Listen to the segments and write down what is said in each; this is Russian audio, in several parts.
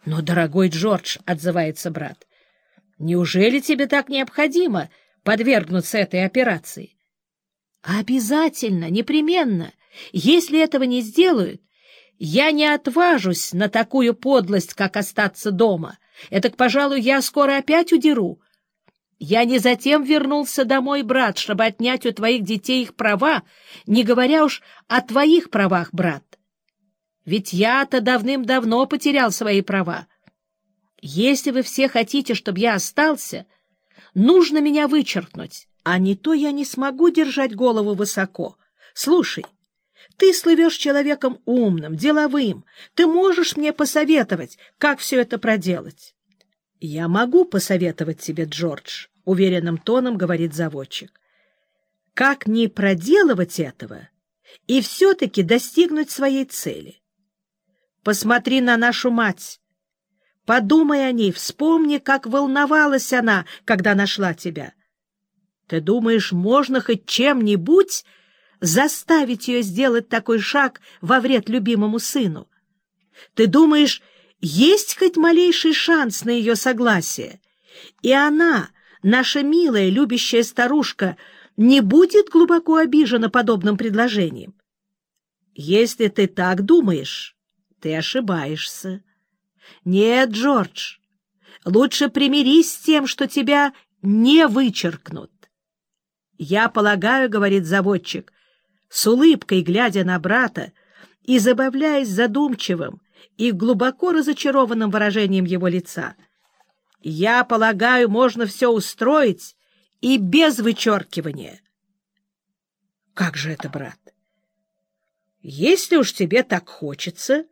— Но, дорогой Джордж, — отзывается брат, — неужели тебе так необходимо подвергнуться этой операции? — Обязательно, непременно. Если этого не сделают, я не отважусь на такую подлость, как остаться дома. Это, пожалуй, я скоро опять удеру. Я не затем вернулся домой, брат, чтобы отнять у твоих детей их права, не говоря уж о твоих правах, брат. Ведь я-то давным-давно потерял свои права. Если вы все хотите, чтобы я остался, нужно меня вычеркнуть, а не то я не смогу держать голову высоко. Слушай, ты слывешь человеком умным, деловым. Ты можешь мне посоветовать, как все это проделать? — Я могу посоветовать тебе, Джордж, — уверенным тоном говорит заводчик. — Как не проделывать этого и все-таки достигнуть своей цели? Посмотри на нашу мать. Подумай о ней, вспомни, как волновалась она, когда нашла тебя. Ты думаешь, можно хоть чем-нибудь заставить ее сделать такой шаг во вред любимому сыну? Ты думаешь, есть хоть малейший шанс на ее согласие? И она, наша милая, любящая старушка, не будет глубоко обижена подобным предложением? Если ты так думаешь ты ошибаешься. Нет, Джордж, лучше примирись с тем, что тебя не вычеркнут. Я полагаю, — говорит заводчик, с улыбкой глядя на брата и забавляясь задумчивым и глубоко разочарованным выражением его лица, я полагаю, можно все устроить и без вычеркивания. Как же это, брат? Если уж тебе так хочется,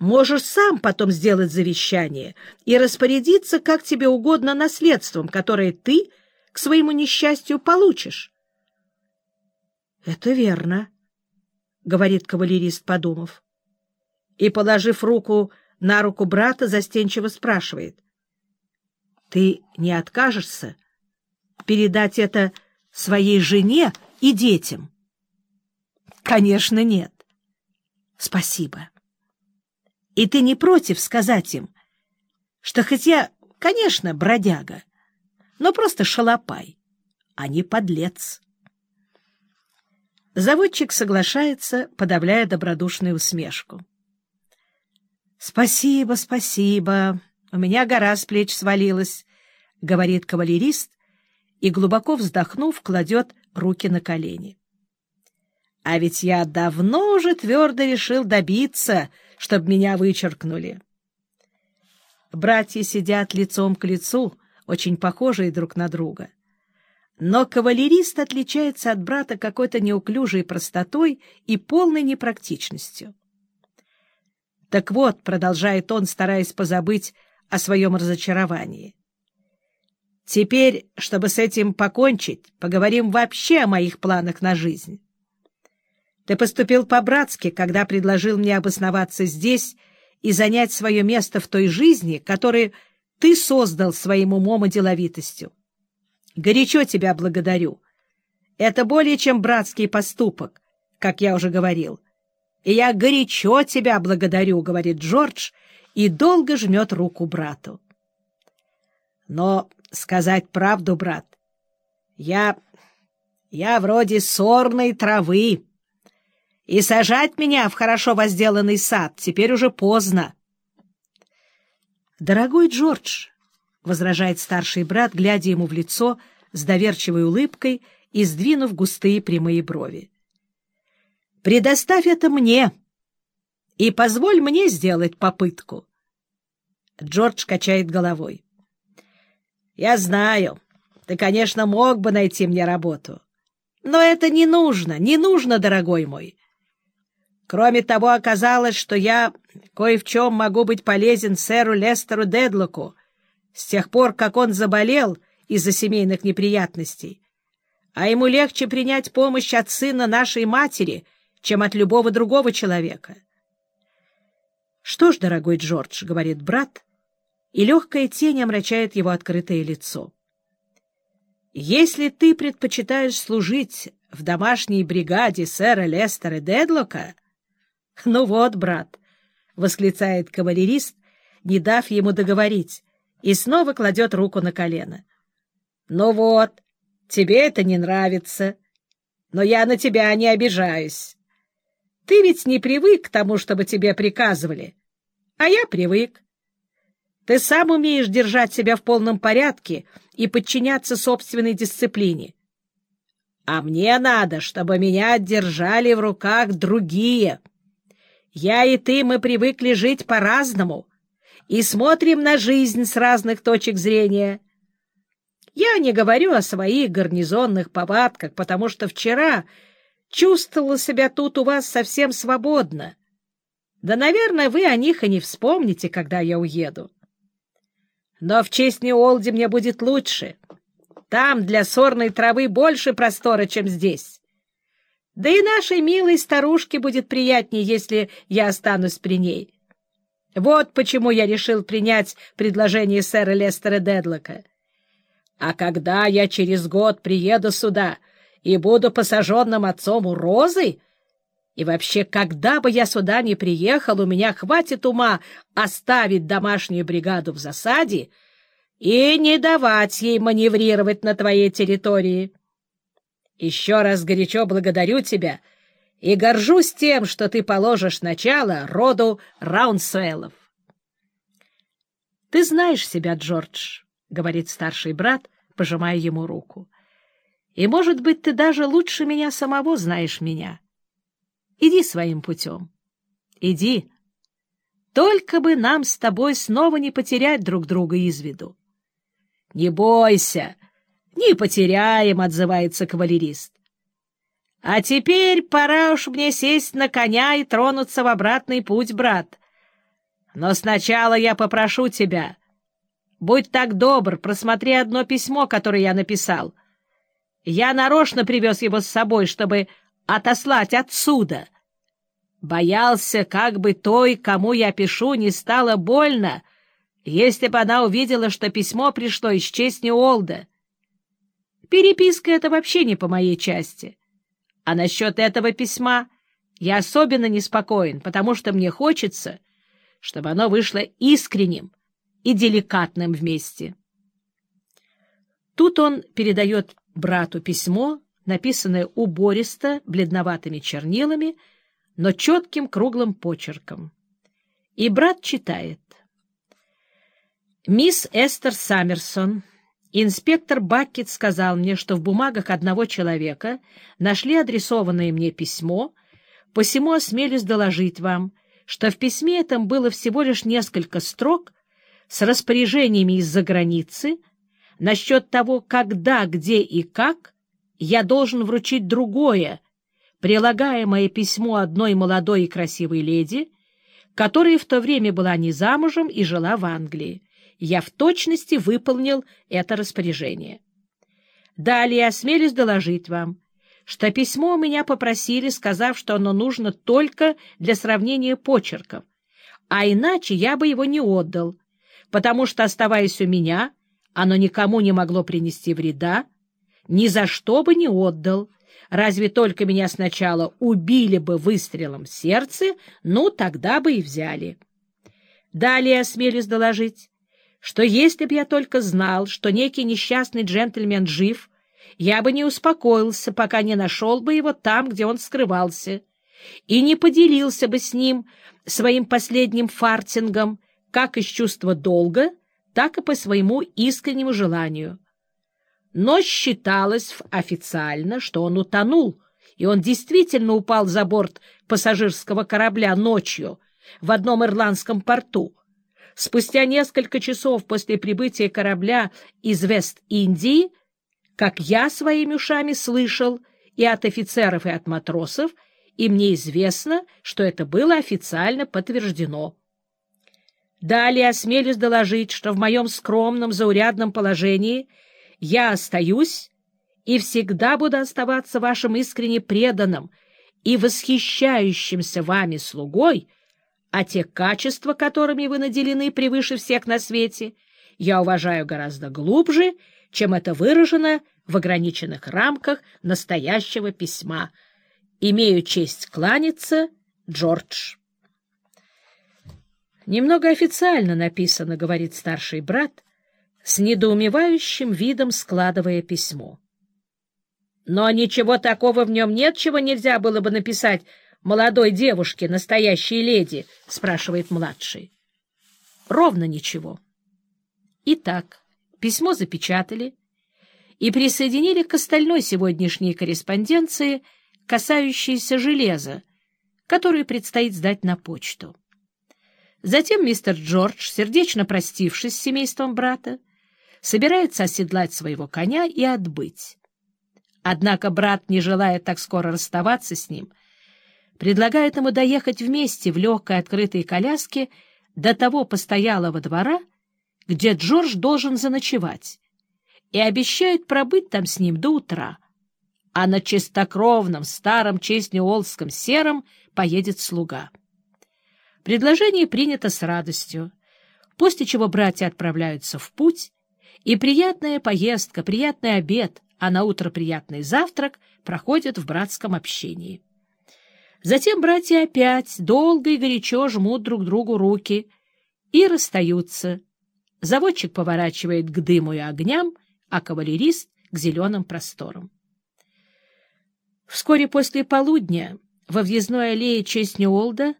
Можешь сам потом сделать завещание и распорядиться как тебе угодно наследством, которое ты, к своему несчастью, получишь. — Это верно, — говорит кавалерист, подумав. И, положив руку на руку брата, застенчиво спрашивает. — Ты не откажешься передать это своей жене и детям? — Конечно, нет. — Спасибо. — и ты не против сказать им, что хоть я, конечно, бродяга, но просто шалопай, а не подлец. Заводчик соглашается, подавляя добродушную усмешку. — Спасибо, спасибо, у меня гора с плеч свалилась, — говорит кавалерист и, глубоко вздохнув, кладет руки на колени. — А ведь я давно уже твердо решил добиться, чтобы меня вычеркнули. Братья сидят лицом к лицу, очень похожие друг на друга. Но кавалерист отличается от брата какой-то неуклюжей простотой и полной непрактичностью. Так вот, продолжает он, стараясь позабыть о своем разочаровании. Теперь, чтобы с этим покончить, поговорим вообще о моих планах на жизнь. Ты поступил по-братски, когда предложил мне обосноваться здесь и занять свое место в той жизни, которую ты создал своим умом и деловитостью. Горячо тебя благодарю. Это более чем братский поступок, как я уже говорил. И я горячо тебя благодарю, — говорит Джордж, и долго жмет руку брату. Но сказать правду, брат, я... я вроде сорной травы, и сажать меня в хорошо возделанный сад теперь уже поздно. — Дорогой Джордж, — возражает старший брат, глядя ему в лицо с доверчивой улыбкой и сдвинув густые прямые брови. — Предоставь это мне и позволь мне сделать попытку. Джордж качает головой. — Я знаю, ты, конечно, мог бы найти мне работу. Но это не нужно, не нужно, дорогой мой. Кроме того, оказалось, что я кое в чем могу быть полезен сэру Лестеру Дедлоку с тех пор, как он заболел из-за семейных неприятностей. А ему легче принять помощь от сына нашей матери, чем от любого другого человека. — Что ж, дорогой Джордж, — говорит брат, и легкая тень омрачает его открытое лицо. — Если ты предпочитаешь служить в домашней бригаде сэра Лестера Дедлока, — Ну вот, брат, — восклицает кавалерист, не дав ему договорить, и снова кладет руку на колено. — Ну вот, тебе это не нравится, но я на тебя не обижаюсь. Ты ведь не привык к тому, чтобы тебе приказывали, а я привык. Ты сам умеешь держать себя в полном порядке и подчиняться собственной дисциплине. А мне надо, чтобы меня держали в руках другие. Я и ты, мы привыкли жить по-разному и смотрим на жизнь с разных точек зрения. Я не говорю о своих гарнизонных повадках, потому что вчера чувствовала себя тут у вас совсем свободно. Да, наверное, вы о них и не вспомните, когда я уеду. Но в честь Неолди мне будет лучше. Там для сорной травы больше простора, чем здесь. Да и нашей милой старушке будет приятнее, если я останусь при ней. Вот почему я решил принять предложение сэра Лестера Дедлока. А когда я через год приеду сюда и буду посаженным отцом у Розы, и вообще, когда бы я сюда не приехал, у меня хватит ума оставить домашнюю бригаду в засаде и не давать ей маневрировать на твоей территории. Еще раз горячо благодарю тебя и горжусь тем, что ты положишь начало роду Раунсуэлов. — Ты знаешь себя, Джордж, — говорит старший брат, пожимая ему руку. — И, может быть, ты даже лучше меня самого знаешь меня. — Иди своим путем. Иди. Только бы нам с тобой снова не потерять друг друга из виду. — Не бойся, не потеряем, — отзывается кавалерист. — А теперь пора уж мне сесть на коня и тронуться в обратный путь, брат. Но сначала я попрошу тебя. Будь так добр, просмотри одно письмо, которое я написал. Я нарочно привез его с собой, чтобы отослать отсюда. Боялся, как бы той, кому я пишу, не стало больно, если бы она увидела, что письмо пришло из чести Олда. Переписка — это вообще не по моей части. А насчет этого письма я особенно неспокоен, потому что мне хочется, чтобы оно вышло искренним и деликатным вместе. Тут он передает брату письмо, написанное убористо, бледноватыми чернилами, но четким круглым почерком. И брат читает. «Мисс Эстер Саммерсон, инспектор Баккет сказал мне, что в бумагах одного человека нашли адресованное мне письмо, посему осмелюсь доложить вам, что в письме этом было всего лишь несколько строк с распоряжениями из-за границы насчет того, когда, где и как я должен вручить другое, прилагаемое письмо одной молодой и красивой леди, которая в то время была не замужем и жила в Англии. Я в точности выполнил это распоряжение. Далее осмелюсь доложить вам, что письмо у меня попросили, сказав, что оно нужно только для сравнения почерков, а иначе я бы его не отдал, потому что, оставаясь у меня, оно никому не могло принести вреда, ни за что бы не отдал. Разве только меня сначала убили бы выстрелом в сердце, ну, тогда бы и взяли. Далее осмелюсь доложить, что если б я только знал, что некий несчастный джентльмен жив, я бы не успокоился, пока не нашел бы его там, где он скрывался, и не поделился бы с ним своим последним фартингом, как из чувства долга, так и по своему искреннему желанию но считалось официально, что он утонул, и он действительно упал за борт пассажирского корабля ночью в одном ирландском порту. Спустя несколько часов после прибытия корабля из Вест-Индии, как я своими ушами слышал и от офицеров, и от матросов, и мне известно, что это было официально подтверждено. Далее осмелюсь доложить, что в моем скромном заурядном положении — я остаюсь и всегда буду оставаться вашим искренне преданным и восхищающимся вами слугой, а те качества, которыми вы наделены превыше всех на свете, я уважаю гораздо глубже, чем это выражено в ограниченных рамках настоящего письма. Имею честь кланяться, Джордж. Немного официально написано, — говорит старший брат, с недоумевающим видом складывая письмо. Но ничего такого в нем нет, чего нельзя было бы написать молодой девушке, настоящей леди, — спрашивает младший. Ровно ничего. Итак, письмо запечатали и присоединили к остальной сегодняшней корреспонденции, касающейся железа, которую предстоит сдать на почту. Затем мистер Джордж, сердечно простившись с семейством брата, собирается оседлать своего коня и отбыть. Однако брат, не желая так скоро расставаться с ним, предлагает ему доехать вместе в легкой открытой коляске до того постоялого двора, где Джордж должен заночевать, и обещает пробыть там с ним до утра, а на чистокровном старом честнеолском сером поедет слуга. Предложение принято с радостью, после чего братья отправляются в путь, и приятная поездка, приятный обед, а на утро приятный завтрак проходят в братском общении. Затем братья опять долго и горячо жмут друг другу руки и расстаются. Заводчик поворачивает к дыму и огням, а кавалерист — к зеленым просторам. Вскоре после полудня во въездной аллее Честнюолда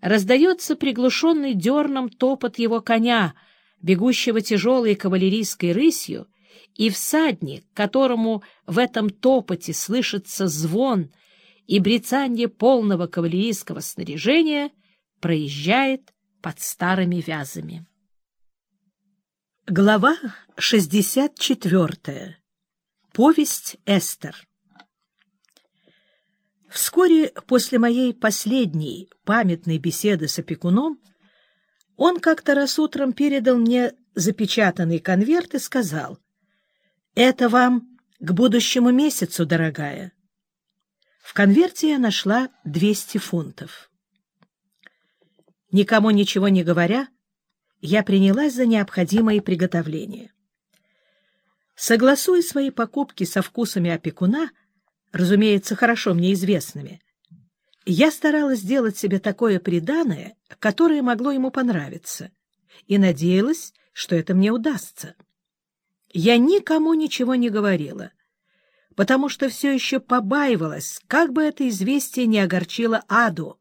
раздается приглушенный дерном топот его коня, бегущего тяжелой кавалерийской рысью, и всадник, которому в этом топоте слышится звон и брецанье полного кавалерийского снаряжения, проезжает под старыми вязами. Глава 64. Повесть Эстер Вскоре после моей последней памятной беседы с опекуном он как-то раз утром передал мне запечатанный конверт и сказал, «Это вам к будущему месяцу, дорогая». Конверте я нашла 200 фунтов. Никому ничего не говоря, я принялась за необходимые приготовления. Согласуя свои покупки со вкусами опекуна, разумеется, хорошо мне известными. Я старалась сделать себе такое приданое, которое могло ему понравиться, и надеялась, что это мне удастся. Я никому ничего не говорила, потому что все еще побаивалась, как бы это известие не огорчило Аду,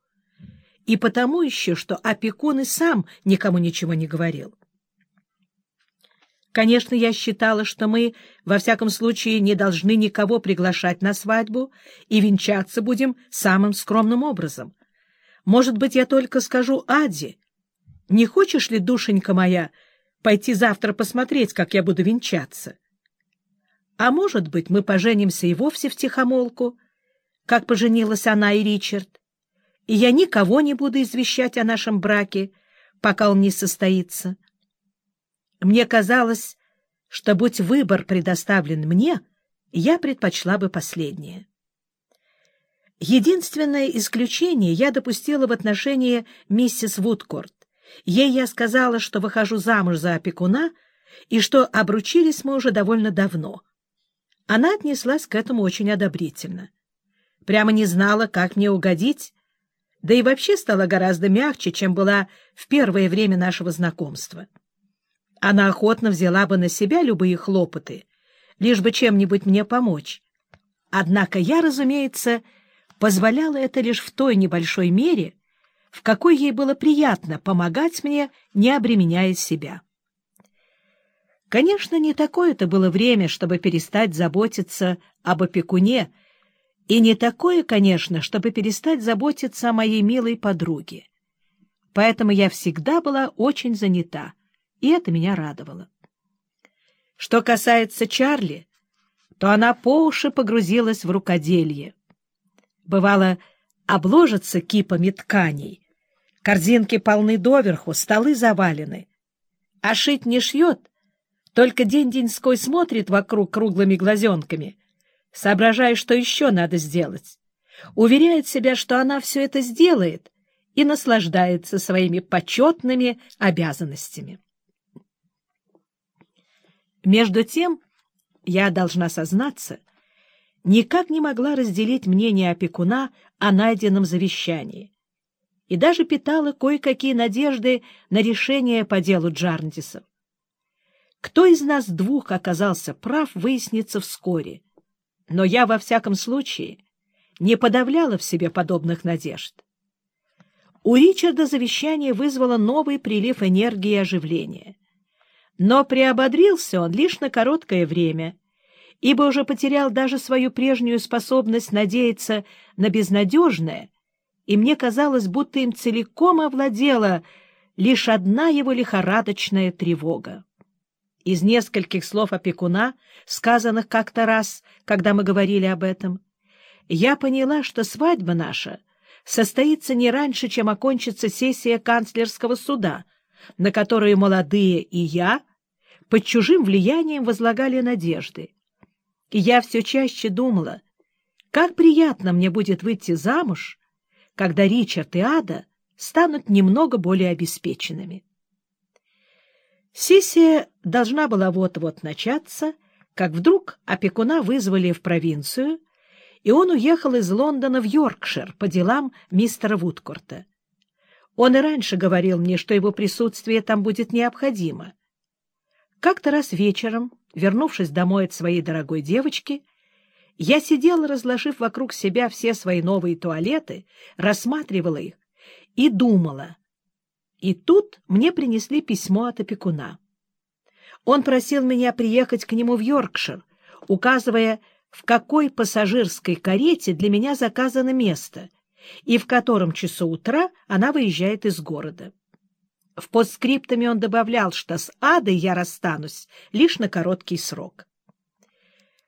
и потому еще, что опекун и сам никому ничего не говорил. Конечно, я считала, что мы, во всяком случае, не должны никого приглашать на свадьбу и венчаться будем самым скромным образом. Может быть, я только скажу Аде, не хочешь ли, душенька моя, пойти завтра посмотреть, как я буду венчаться? А может быть, мы поженимся и вовсе в тихомолку, как поженилась она и Ричард, и я никого не буду извещать о нашем браке, пока он не состоится. Мне казалось, что, будь выбор предоставлен мне, я предпочла бы последнее. Единственное исключение я допустила в отношении миссис Вудкорт. Ей я сказала, что выхожу замуж за опекуна и что обручились мы уже довольно давно. Она отнеслась к этому очень одобрительно. Прямо не знала, как мне угодить, да и вообще стала гораздо мягче, чем была в первое время нашего знакомства. Она охотно взяла бы на себя любые хлопоты, лишь бы чем-нибудь мне помочь. Однако я, разумеется, позволяла это лишь в той небольшой мере, в какой ей было приятно помогать мне, не обременяя себя. Конечно, не такое это было время, чтобы перестать заботиться об опекуне, и не такое, конечно, чтобы перестать заботиться о моей милой подруге. Поэтому я всегда была очень занята — и это меня радовало. Что касается Чарли, то она по уши погрузилась в рукоделье. Бывало, обложится кипами тканей, корзинки полны доверху, столы завалены. А шить не шьет, только день-деньской смотрит вокруг круглыми глазенками, соображая, что еще надо сделать. Уверяет себя, что она все это сделает и наслаждается своими почетными обязанностями. Между тем, я должна сознаться, никак не могла разделить мнение опекуна о найденном завещании. и даже питала кое-какие надежды на решение по делу Джарндисов. Кто из нас двух оказался прав, выяснится вскоре. Но я, во всяком случае, не подавляла в себе подобных надежд. У Ричарда завещание вызвало новый прилив энергии и оживления. Но приободрился он лишь на короткое время, ибо уже потерял даже свою прежнюю способность надеяться на безнадежное, и мне казалось, будто им целиком овладела лишь одна его лихорадочная тревога. Из нескольких слов опекуна, сказанных как-то раз, когда мы говорили об этом, я поняла, что свадьба наша состоится не раньше, чем окончится сессия канцлерского суда, на которую молодые и я под чужим влиянием возлагали надежды. И я все чаще думала, как приятно мне будет выйти замуж, когда Ричард и Ада станут немного более обеспеченными. Сессия должна была вот-вот начаться, как вдруг опекуна вызвали в провинцию, и он уехал из Лондона в Йоркшир по делам мистера Вудкорта. Он и раньше говорил мне, что его присутствие там будет необходимо. Как-то раз вечером, вернувшись домой от своей дорогой девочки, я сидела, разложив вокруг себя все свои новые туалеты, рассматривала их и думала — и тут мне принесли письмо от опекуна. Он просил меня приехать к нему в Йоркшир, указывая, в какой пассажирской карете для меня заказано место и в котором часу утра она выезжает из города. В постскриптами он добавлял, что с Адой я расстанусь лишь на короткий срок.